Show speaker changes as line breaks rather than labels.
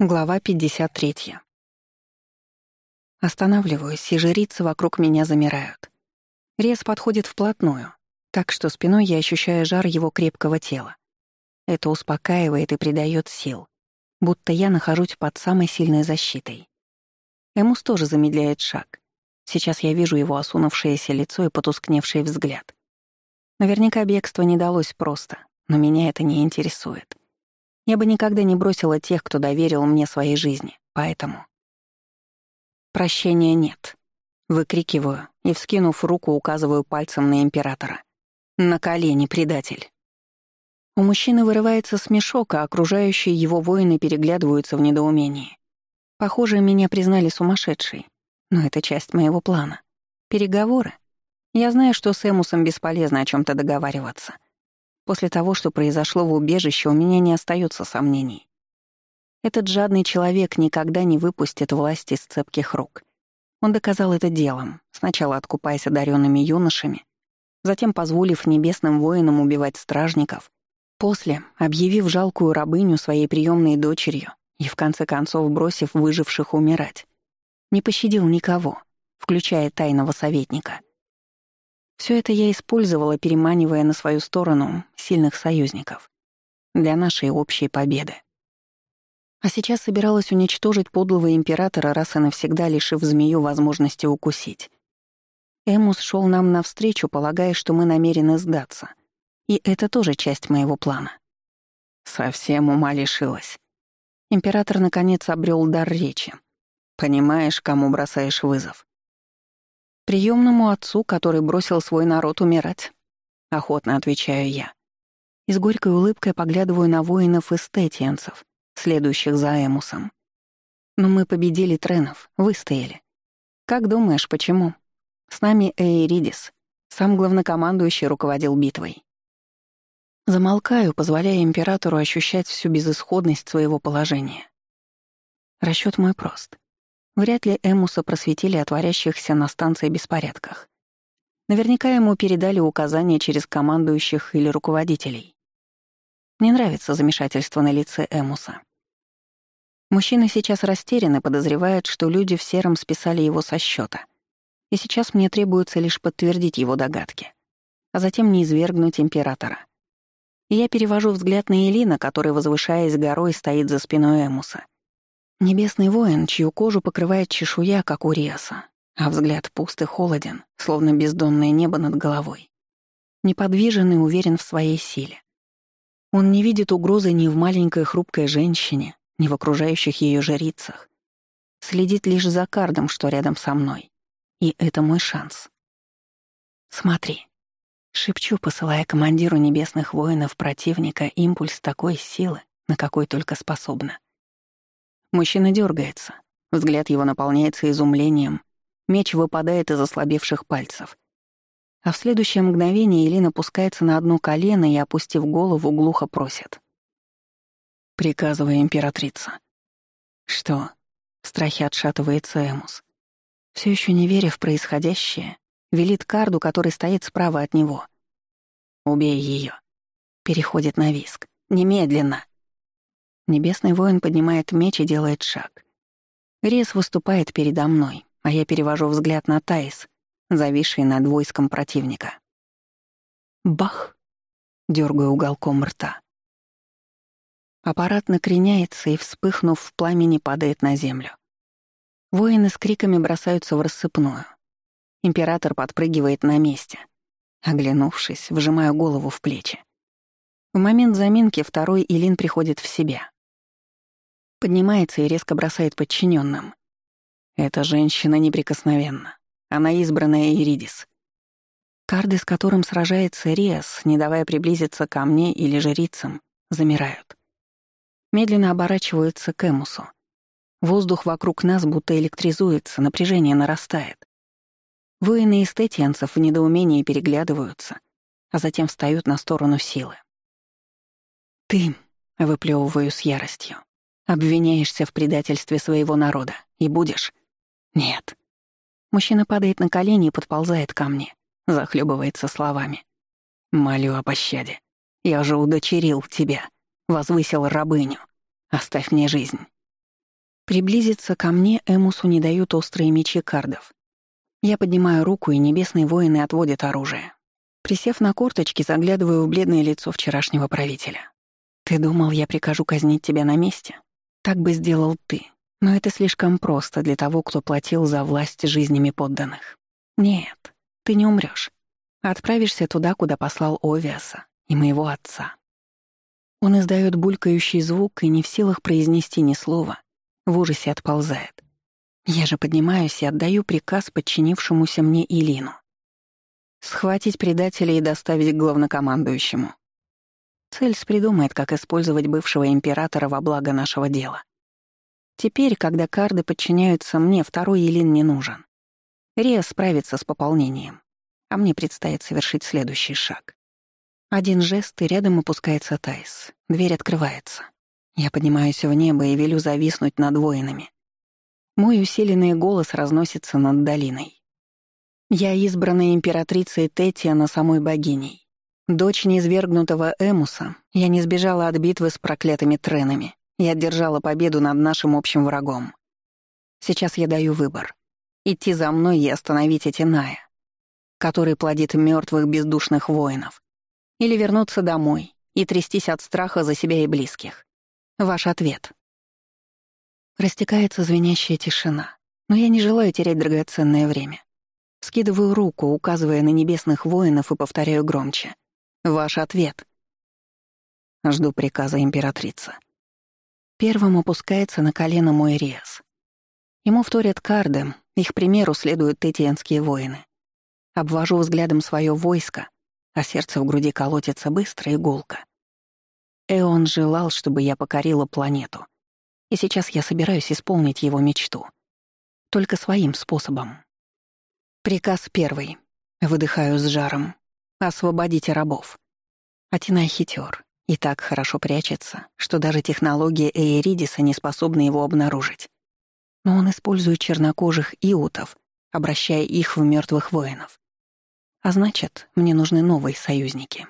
Глава 53. Останавливаюсь, и жрицы вокруг меня замирают. Рез подходит вплотную, так что спиной я ощущаю жар его крепкого тела. Это успокаивает и придает сил, будто я нахожусь под самой сильной защитой. Эмус тоже замедляет шаг. Сейчас я вижу его осунувшееся лицо и потускневший взгляд. Наверняка бегство не далось просто, но меня это не интересует. Я бы никогда не бросила тех, кто доверил мне своей жизни, поэтому... Прощения нет. Выкрикиваю и, вскинув руку, указываю пальцем на императора. На колени, предатель. У мужчины вырывается смешок, а окружающие его воины переглядываются в недоумении. Похоже, меня признали сумасшедшей. Но это часть моего плана. Переговоры. Я знаю, что с Эмусом бесполезно о чем то договариваться. После того, что произошло в убежище, у меня не остается сомнений. Этот жадный человек никогда не выпустит власть из цепких рук. Он доказал это делом, сначала откупаясь одаренными юношами, затем позволив небесным воинам убивать стражников, после объявив жалкую рабыню своей приемной дочерью и в конце концов бросив выживших умирать. Не пощадил никого, включая тайного советника — все это я использовала, переманивая на свою сторону сильных союзников. Для нашей общей победы. А сейчас собиралась уничтожить подлого императора, раз и навсегда лишив змею возможности укусить. Эмус шел нам навстречу, полагая, что мы намерены сдаться. И это тоже часть моего плана. Совсем ума лишилась. Император наконец обрел дар речи. Понимаешь, кому бросаешь вызов. Приемному отцу, который бросил свой народ умирать. Охотно отвечаю я. И с горькой улыбкой поглядываю на воинов-эстетиенцев, следующих за Эмусом. Но мы победили Тренов, выстояли. Как думаешь, почему? С нами Эйридис, сам главнокомандующий руководил битвой. Замолкаю, позволяя императору ощущать всю безысходность своего положения. Расчет мой прост. Вряд ли Эмуса просветили о творящихся на станции беспорядках. Наверняка ему передали указания через командующих или руководителей. Мне нравится замешательство на лице Эмуса. Мужчина сейчас растерян и подозревает, что люди в сером списали его со счета. И сейчас мне требуется лишь подтвердить его догадки, а затем не извергнуть императора. И я перевожу взгляд на Элина, который, возвышаясь горой, стоит за спиной Эмуса. Небесный воин, чью кожу покрывает чешуя, как у Риаса, а взгляд пуст и холоден, словно бездонное небо над головой. Неподвижен и уверен в своей силе. Он не видит угрозы ни в маленькой хрупкой женщине, ни в окружающих ее жрицах. Следит лишь за кардом, что рядом со мной. И это мой шанс. «Смотри», — шепчу, посылая командиру небесных воинов противника импульс такой силы, на какой только способна. Мужчина дергается. Взгляд его наполняется изумлением. Меч выпадает из ослабевших пальцев. А в следующее мгновение Елена опускается на одно колено и, опустив голову, глухо просит. «Приказывая императрица». «Что?» — в страхе отшатывается Эмус. Все еще не веря в происходящее, велит карду, который стоит справа от него. «Убей ее. Переходит на виск. «Немедленно!» Небесный воин поднимает меч и делает шаг. Рез выступает передо мной, а я перевожу взгляд на Таис, зависший над войском противника. Бах! Дергаю уголком рта. Аппарат накреняется и, вспыхнув в пламени, падает на землю. Воины с криками бросаются в рассыпную. Император подпрыгивает на месте. Оглянувшись, вжимаю голову в плечи. В момент заминки второй Илин приходит в себя. Поднимается и резко бросает подчиненным. Эта женщина неприкосновенна. Она избранная Иридис. Карды, с которым сражается Риас, не давая приблизиться ко мне или жрицам, замирают. Медленно оборачиваются к Эмусу. Воздух вокруг нас будто электризуется, напряжение нарастает. Воины эстетианцев в недоумении переглядываются, а затем встают на сторону силы. «Ты», — выплевываю с яростью, Обвиняешься в предательстве своего народа. И будешь? Нет. Мужчина падает на колени и подползает ко мне, захлебывается словами. Молю о пощаде. Я же удочерил тебя, возвысил рабыню. Оставь мне жизнь. Приблизиться ко мне Эмусу не дают острые мечи кардов. Я поднимаю руку, и небесные воины отводят оружие. Присев на корточки, заглядываю в бледное лицо вчерашнего правителя. «Ты думал, я прикажу казнить тебя на месте? Так бы сделал ты. Но это слишком просто для того, кто платил за власть жизнями подданных. Нет, ты не умрёшь. Отправишься туда, куда послал Овиаса и моего отца». Он издаёт булькающий звук и не в силах произнести ни слова, в ужасе отползает. Я же поднимаюсь и отдаю приказ подчинившемуся мне Илину. Схватить предателя и доставить к главнокомандующему. Цельс придумает, как использовать бывшего императора во благо нашего дела. Теперь, когда карды подчиняются мне, второй Елин не нужен. Рия справится с пополнением, а мне предстоит совершить следующий шаг. Один жест, и рядом опускается Тайс. Дверь открывается. Я поднимаюсь в небо и велю зависнуть над воинами. Мой усиленный голос разносится над долиной. Я избранная императрицей Тетия самой богиней. Дочь неизвергнутого Эмуса, я не сбежала от битвы с проклятыми тренами и одержала победу над нашим общим врагом. Сейчас я даю выбор — идти за мной и остановить эти Ная, который плодит мертвых бездушных воинов, или вернуться домой и трястись от страха за себя и близких. Ваш ответ. Растекается звенящая тишина, но я не желаю терять драгоценное время. Скидываю руку, указывая на небесных воинов, и повторяю громче. «Ваш ответ». Жду приказа императрицы. Первым опускается на колено мой Риас. Ему вторят карды, их примеру следуют тетиенские воины. Обвожу взглядом свое войско, а сердце в груди колотится быстро и гулко. Эон желал, чтобы я покорила планету. И сейчас я собираюсь исполнить его мечту. Только своим способом. Приказ первый. Выдыхаю с жаром. Освободите рабов. Атинай хитер и так хорошо прячется, что даже технология Эйридиса не способна его обнаружить. Но он использует чернокожих иутов, обращая их в мертвых воинов. А значит, мне нужны новые союзники.